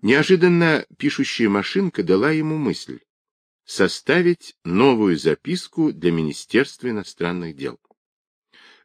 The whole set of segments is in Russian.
Неожиданно пишущая машинка дала ему мысль составить новую записку для Министерства иностранных дел.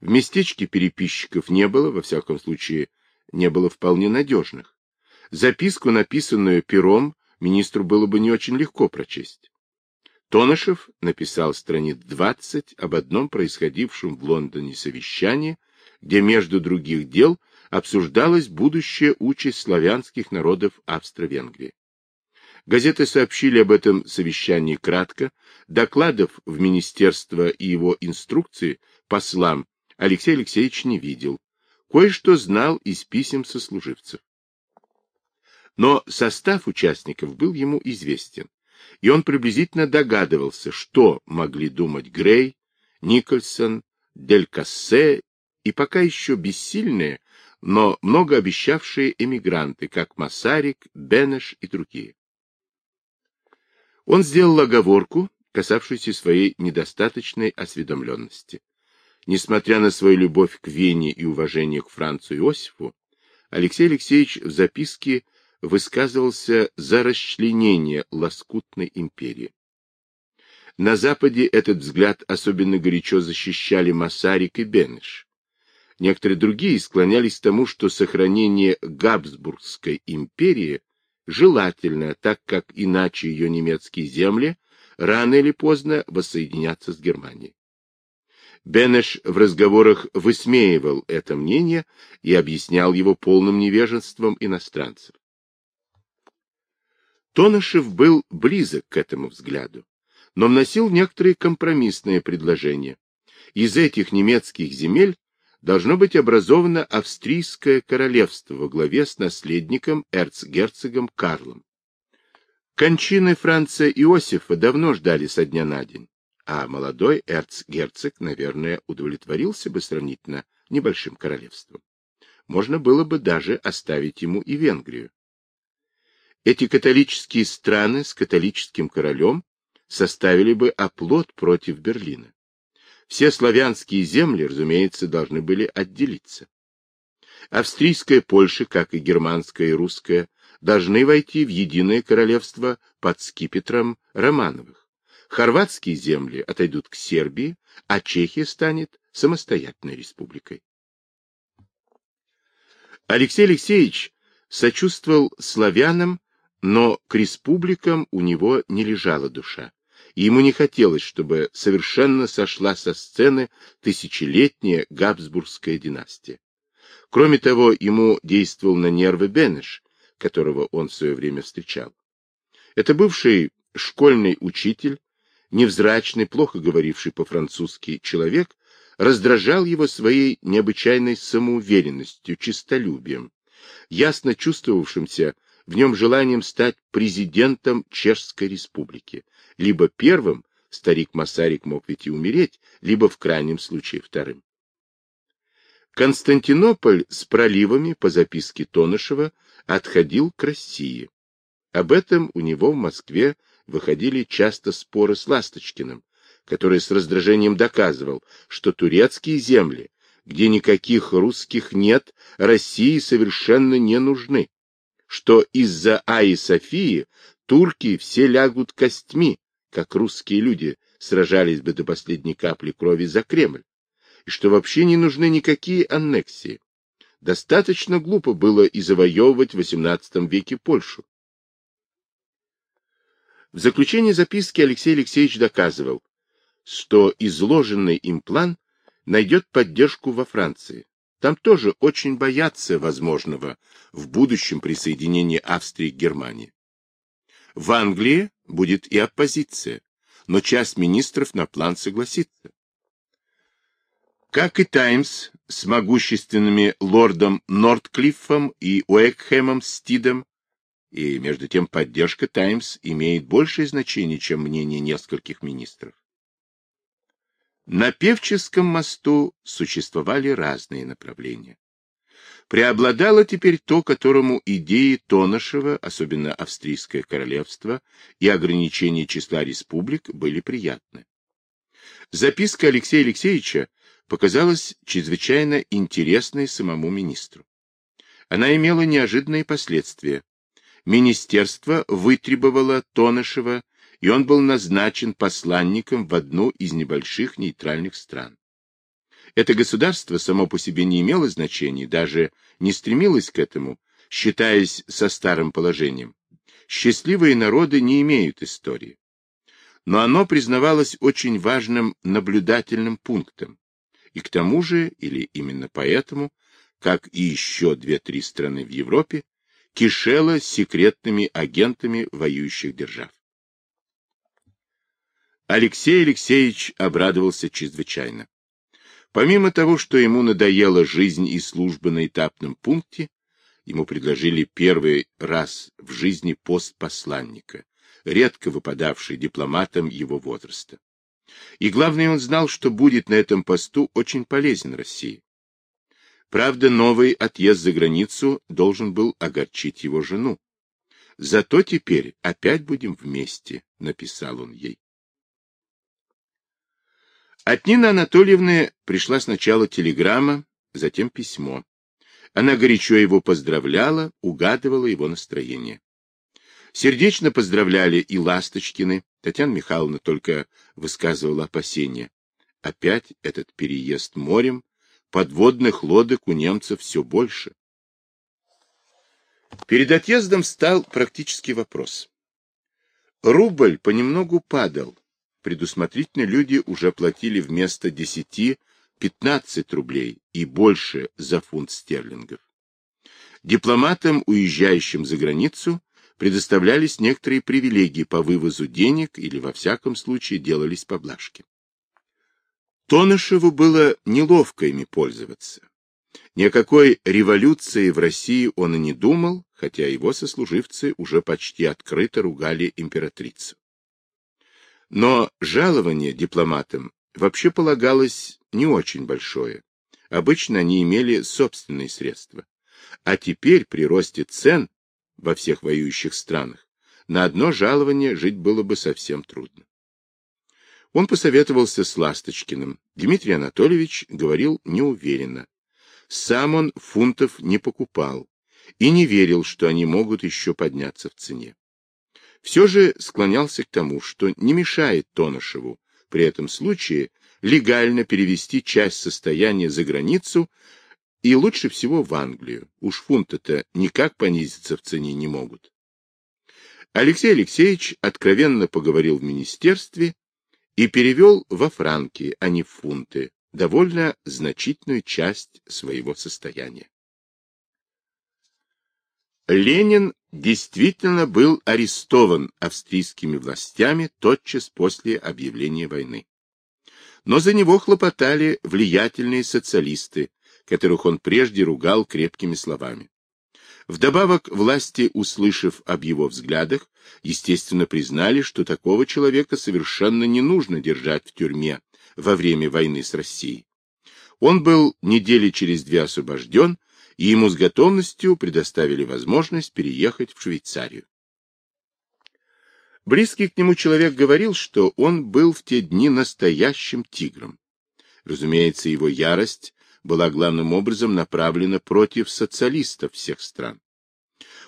В местечке переписчиков не было, во всяком случае, не было вполне надежных. Записку, написанную пером, министру было бы не очень легко прочесть. Тонышев написал страниц 20 об одном происходившем в Лондоне совещании, где между других дел обсуждалась будущая участь славянских народов Австро-Венгрии. Газеты сообщили об этом совещании кратко, докладов в министерство и его инструкции послам Алексей Алексеевич не видел, кое-что знал из писем сослуживцев. Но состав участников был ему известен, и он приблизительно догадывался, что могли думать Грей, Никольсон, Дель Кассе и пока еще бессильные, но многообещавшие эмигранты, как Масарик, Бенеш и другие. Он сделал оговорку, касавшуюся своей недостаточной осведомленности. Несмотря на свою любовь к Вене и уважение к Францу Иосифу, Алексей Алексеевич в записке высказывался за расчленение лоскутной империи. На Западе этот взгляд особенно горячо защищали Масарик и Бенеш. Некоторые другие склонялись к тому, что сохранение Габсбургской империи желательно, так как иначе ее немецкие земли рано или поздно воссоединятся с Германией. Бенеш в разговорах высмеивал это мнение и объяснял его полным невежеством иностранцев. Тонышев был близок к этому взгляду, но вносил некоторые компромиссные предложения. Из этих немецких земель должно быть образовано австрийское королевство во главе с наследником эрцгерцогом Карлом. Кончины Франца Иосифа давно ждали со дня на день а молодой эрцгерцог, наверное, удовлетворился бы сравнительно небольшим королевством. Можно было бы даже оставить ему и Венгрию. Эти католические страны с католическим королем составили бы оплот против Берлина. Все славянские земли, разумеется, должны были отделиться. Австрийская Польша, как и германская и русская, должны войти в единое королевство под скипетром Романовых. Хорватские земли отойдут к Сербии, а Чехия станет самостоятельной республикой. Алексей Алексеевич сочувствовал славянам, но к республикам у него не лежала душа, и ему не хотелось, чтобы совершенно сошла со сцены тысячелетняя Габсбургская династия. Кроме того, ему действовал на нервы Бенеш, которого он в свое время встречал. Это бывший школьный учитель, невзрачный, плохо говоривший по-французски человек раздражал его своей необычайной самоуверенностью, честолюбием, ясно чувствовавшимся в нем желанием стать президентом Чешской республики, либо первым, старик Масарик мог ведь и умереть, либо в крайнем случае вторым. Константинополь с проливами, по записке Тонышева, отходил к России. Об этом у него в Москве выходили часто споры с Ласточкиным, который с раздражением доказывал, что турецкие земли, где никаких русских нет, России совершенно не нужны, что из-за Аи Софии турки все лягут костьми, как русские люди сражались бы до последней капли крови за Кремль, и что вообще не нужны никакие аннексии. Достаточно глупо было и завоевывать в XVIII веке Польшу. В заключении записки Алексей Алексеевич доказывал, что изложенный им план найдет поддержку во Франции. Там тоже очень боятся возможного в будущем присоединения Австрии к Германии. В Англии будет и оппозиция, но часть министров на план согласится. Как и Таймс с могущественными лордом Нортклиффом и Уэкхэмом Стидом и между тем поддержка «Таймс» имеет большее значение, чем мнение нескольких министров. На Певческом мосту существовали разные направления. Преобладало теперь то, которому идеи Тонышева, особенно австрийское королевство, и ограничение числа республик были приятны. Записка Алексея Алексеевича показалась чрезвычайно интересной самому министру. Она имела неожиданные последствия министерство вытребовало Тонышева, и он был назначен посланником в одну из небольших нейтральных стран. Это государство само по себе не имело значения, даже не стремилось к этому, считаясь со старым положением. Счастливые народы не имеют истории. Но оно признавалось очень важным наблюдательным пунктом. И к тому же, или именно поэтому, как и еще две-три страны в Европе, кишело секретными агентами воюющих держав. Алексей Алексеевич обрадовался чрезвычайно. Помимо того, что ему надоела жизнь и служба на этапном пункте, ему предложили первый раз в жизни пост посланника, редко выпадавший дипломатам его возраста. И главное, он знал, что будет на этом посту очень полезен России. Правда, новый отъезд за границу должен был огорчить его жену. Зато теперь опять будем вместе, написал он ей. От Нины Анатольевны пришла сначала телеграмма, затем письмо. Она горячо его поздравляла, угадывала его настроение. Сердечно поздравляли и Ласточкины, Татьяна Михайловна только высказывала опасения. Опять этот переезд морем, подводных лодок у немцев все больше. Перед отъездом стал практический вопрос. Рубль понемногу падал. Предусмотрительно люди уже платили вместо 10 15 рублей и больше за фунт стерлингов. Дипломатам, уезжающим за границу, предоставлялись некоторые привилегии по вывозу денег или, во всяком случае, делались поблажки. Тонышеву было неловко ими пользоваться. Ни о какой революции в России он и не думал, хотя его сослуживцы уже почти открыто ругали императрицу. Но жалование дипломатам вообще полагалось не очень большое. Обычно они имели собственные средства. А теперь при росте цен во всех воюющих странах на одно жалование жить было бы совсем трудно. Он посоветовался с Ласточкиным. Дмитрий Анатольевич говорил неуверенно. Сам он фунтов не покупал и не верил, что они могут еще подняться в цене. Все же склонялся к тому, что не мешает Тоношеву при этом случае легально перевести часть состояния за границу и лучше всего в Англию. Уж фунты-то никак понизиться в цене не могут. Алексей Алексеевич откровенно поговорил в министерстве и перевел во франки, а не в фунты, довольно значительную часть своего состояния. Ленин действительно был арестован австрийскими властями тотчас после объявления войны. Но за него хлопотали влиятельные социалисты, которых он прежде ругал крепкими словами. Вдобавок, власти, услышав об его взглядах, естественно признали, что такого человека совершенно не нужно держать в тюрьме во время войны с Россией. Он был недели через две освобожден, и ему с готовностью предоставили возможность переехать в Швейцарию. Близкий к нему человек говорил, что он был в те дни настоящим тигром. Разумеется, его ярость была главным образом направлена против социалистов всех стран.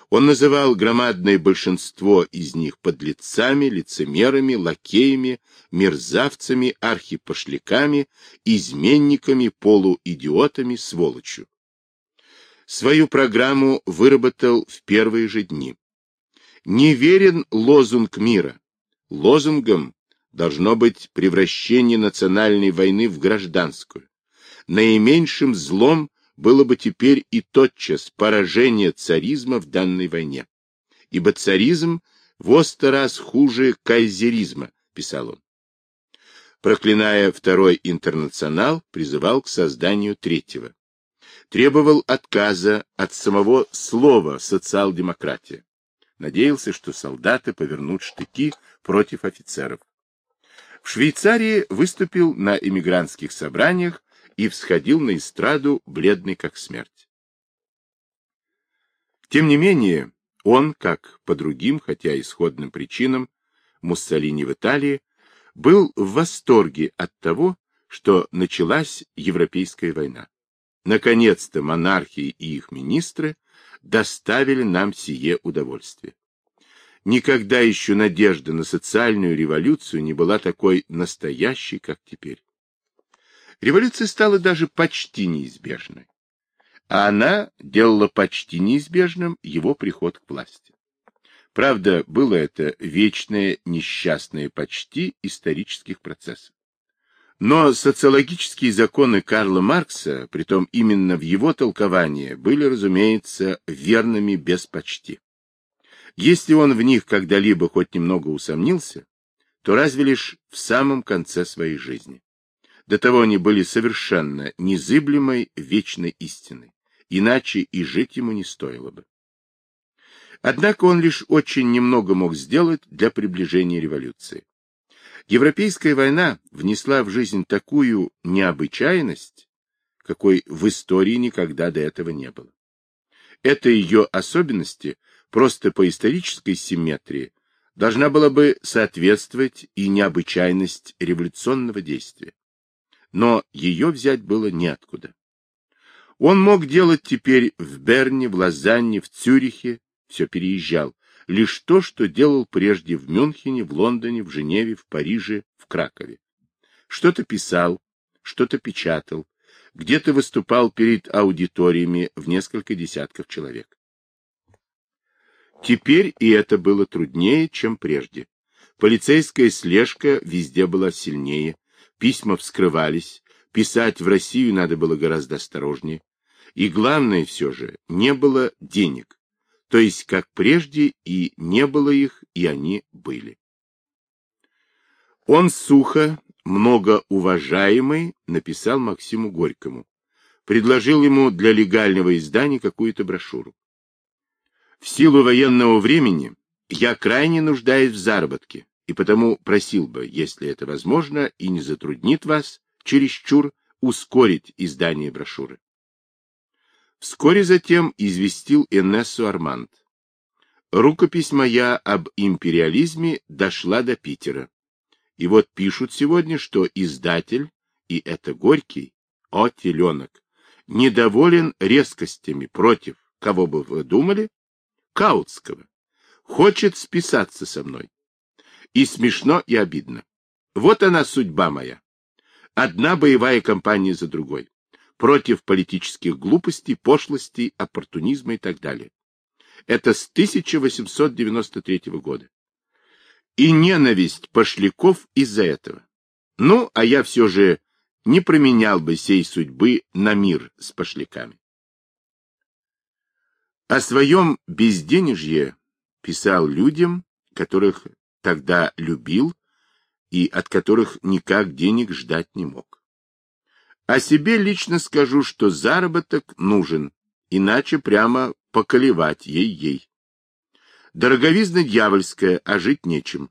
Он называл громадное большинство из них подлецами, лицемерами, лакеями, мерзавцами, архипошляками, изменниками, полуидиотами, сволочью. Свою программу выработал в первые же дни. Не верен лозунг мира. Лозунгом должно быть превращение национальной войны в гражданскую наименьшим злом было бы теперь и тотчас поражение царизма в данной войне. Ибо царизм во сто раз хуже кайзеризма, писал он. Проклиная второй интернационал, призывал к созданию третьего. Требовал отказа от самого слова социал-демократия. Надеялся, что солдаты повернут штыки против офицеров. В Швейцарии выступил на эмигрантских собраниях и всходил на эстраду, бледный как смерть. Тем не менее, он, как по другим, хотя исходным причинам, Муссолини в Италии, был в восторге от того, что началась Европейская война. Наконец-то монархии и их министры доставили нам сие удовольствие. Никогда еще надежда на социальную революцию не была такой настоящей, как теперь. Революция стала даже почти неизбежной. А она делала почти неизбежным его приход к власти. Правда, было это вечное несчастное почти исторических процессов. Но социологические законы Карла Маркса, притом именно в его толковании, были, разумеется, верными без почти. Если он в них когда-либо хоть немного усомнился, то разве лишь в самом конце своей жизни. До того они были совершенно незыблемой вечной истиной, иначе и жить ему не стоило бы. Однако он лишь очень немного мог сделать для приближения революции. Европейская война внесла в жизнь такую необычайность, какой в истории никогда до этого не было. Это ее особенности просто по исторической симметрии должна была бы соответствовать и необычайность революционного действия. Но ее взять было неоткуда. Он мог делать теперь в Берне, в Лозанне, в Цюрихе, все переезжал, лишь то, что делал прежде в Мюнхене, в Лондоне, в Женеве, в Париже, в Кракове. Что-то писал, что-то печатал, где-то выступал перед аудиториями в несколько десятков человек. Теперь и это было труднее, чем прежде. Полицейская слежка везде была сильнее, письма вскрывались, писать в Россию надо было гораздо осторожнее. И главное все же, не было денег то есть как прежде и не было их, и они были. Он сухо, многоуважаемый, написал Максиму Горькому, предложил ему для легального издания какую-то брошюру. В силу военного времени я крайне нуждаюсь в заработке, и потому просил бы, если это возможно и не затруднит вас, чересчур ускорить издание брошюры. Вскоре затем известил Энессу Арманд. Рукопись моя об империализме дошла до Питера. И вот пишут сегодня, что издатель, и это Горький, о, теленок, недоволен резкостями против, кого бы вы думали, Каутского. Хочет списаться со мной. И смешно, и обидно. Вот она судьба моя. Одна боевая кампания за другой против политических глупостей, пошлостей, оппортунизма и так далее. Это с 1893 года. И ненависть пошляков из-за этого. Ну, а я все же не променял бы сей судьбы на мир с пошляками. О своем безденежье писал людям, которых тогда любил и от которых никак денег ждать не мог. О себе лично скажу, что заработок нужен, иначе прямо поколевать ей-ей. Дороговизна дьявольская, а жить нечем.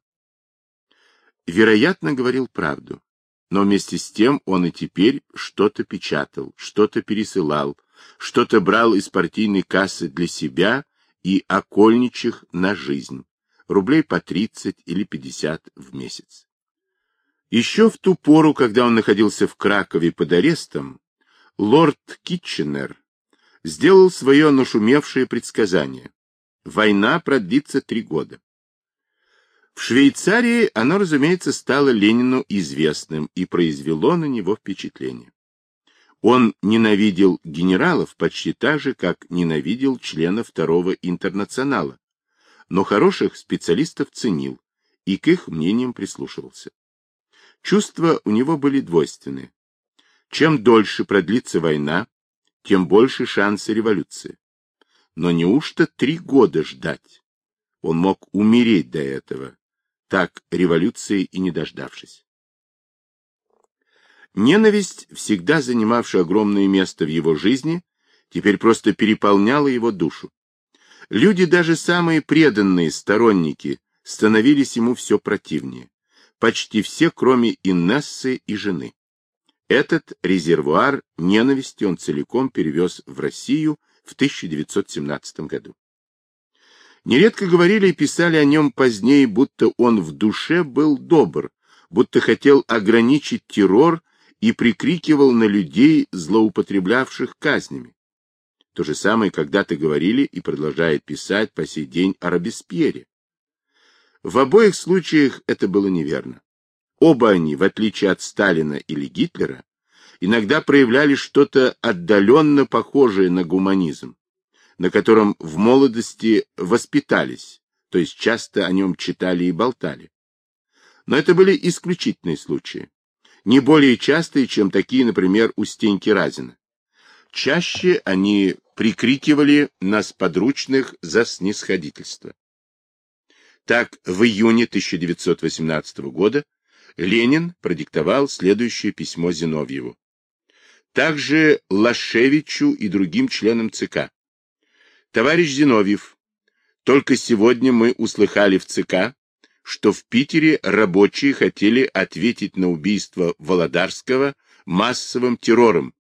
Вероятно, говорил правду, но вместе с тем он и теперь что-то печатал, что-то пересылал, что-то брал из партийной кассы для себя и окольничих на жизнь, рублей по 30 или 50 в месяц. Еще в ту пору, когда он находился в Кракове под арестом, лорд Китченер сделал свое нашумевшее предсказание. Война продлится три года. В Швейцарии оно, разумеется, стало Ленину известным и произвело на него впечатление. Он ненавидел генералов почти так же, как ненавидел членов Второго интернационала, но хороших специалистов ценил и к их мнениям прислушивался. Чувства у него были двойственные. Чем дольше продлится война, тем больше шансы революции. Но неужто три года ждать? Он мог умереть до этого, так революции и не дождавшись. Ненависть, всегда занимавшая огромное место в его жизни, теперь просто переполняла его душу. Люди, даже самые преданные сторонники, становились ему все противнее почти все, кроме Инессы и жены. Этот резервуар ненависти он целиком перевез в Россию в 1917 году. Нередко говорили и писали о нем позднее, будто он в душе был добр, будто хотел ограничить террор и прикрикивал на людей, злоупотреблявших казнями. То же самое когда-то говорили и продолжает писать по сей день о Робеспьере. В обоих случаях это было неверно. Оба они, в отличие от Сталина или Гитлера, иногда проявляли что-то отдаленно похожее на гуманизм, на котором в молодости воспитались, то есть часто о нем читали и болтали. Но это были исключительные случаи, не более частые, чем такие, например, у Стеньки Разина. Чаще они прикрикивали нас подручных за снисходительство. Так, в июне 1918 года Ленин продиктовал следующее письмо Зиновьеву. Также Лашевичу и другим членам ЦК. Товарищ Зиновьев, только сегодня мы услыхали в ЦК, что в Питере рабочие хотели ответить на убийство Володарского массовым террором,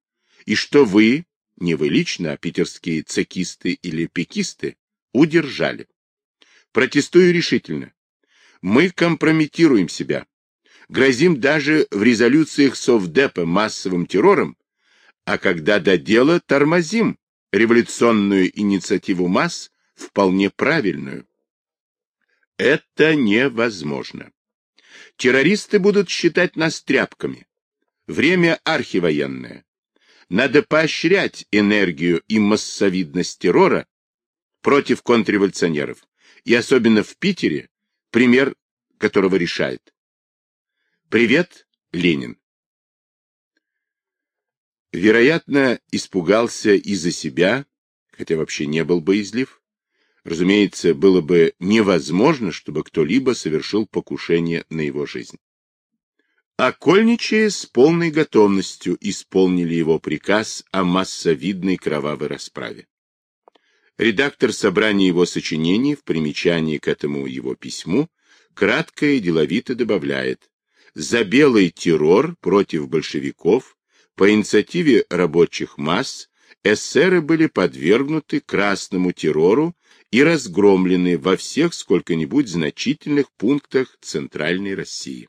и что вы, не вы лично, а питерские цекисты или пекисты, удержали. Протестую решительно. Мы компрометируем себя. Грозим даже в резолюциях Совдепа массовым террором, а когда до дела тормозим революционную инициативу масс, вполне правильную. Это невозможно. Террористы будут считать нас тряпками. Время архивоенное. Надо поощрять энергию и массовидность террора против контрреволюционеров, и особенно в Питере, пример которого решает. Привет, Ленин. Вероятно, испугался из-за себя, хотя вообще не был боязлив. Разумеется, было бы невозможно, чтобы кто-либо совершил покушение на его жизнь. Окольничие с полной готовностью исполнили его приказ о массовидной кровавой расправе. Редактор собрания его сочинений в примечании к этому его письму кратко и деловито добавляет «За белый террор против большевиков по инициативе рабочих масс эсеры были подвергнуты красному террору и разгромлены во всех сколько-нибудь значительных пунктах Центральной России.